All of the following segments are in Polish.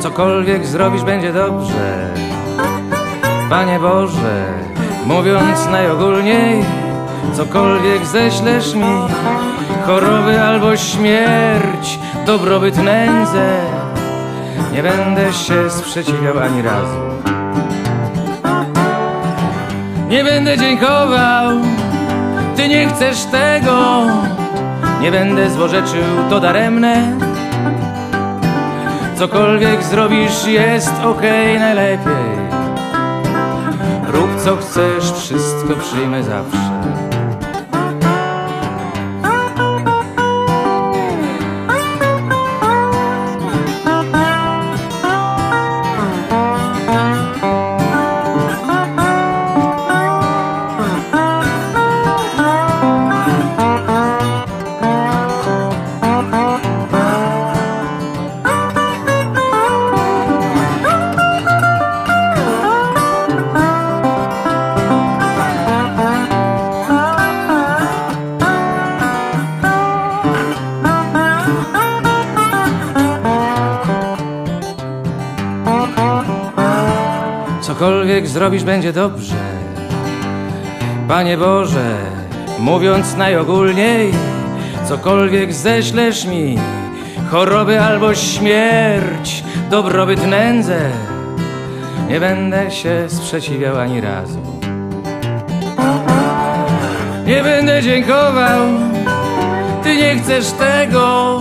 Cokolwiek zrobisz będzie dobrze. Panie Boże Mówiąc najogólniej. Cokolwiek ześlesz mi Choroby albo śmierć Dobrobyt nędzę. Nie będę się sprzeciwiał ani razu. Nie będę dziękował. Ty nie chcesz tego. Nie będę złorzeczył, to daremne Cokolwiek zrobisz jest okej najlepiej. Rób co chcesz, wszystko przyjmę zawsze Cokolwiek zrobisz będzie dobrze. Panie Boże Mówiąc najogólniej Cokolwiek ześlesz mi Choroby albo śmierć Dobrobyt nędzę Nie będę się sprzeciwiał ani razu. Nie będę dziękował Ty nie chcesz tego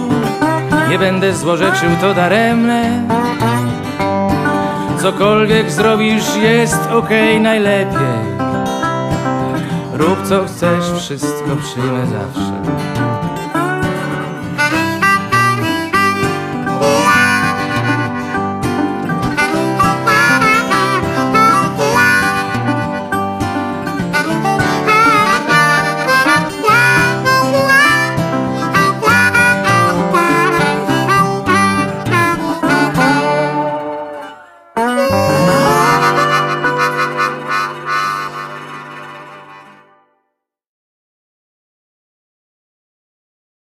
Nie będę złorzeczył, to daremne Cokolwiek zrobisz jest okej najlepiej. Rób co chcesz, wszystko przyjmę zawsze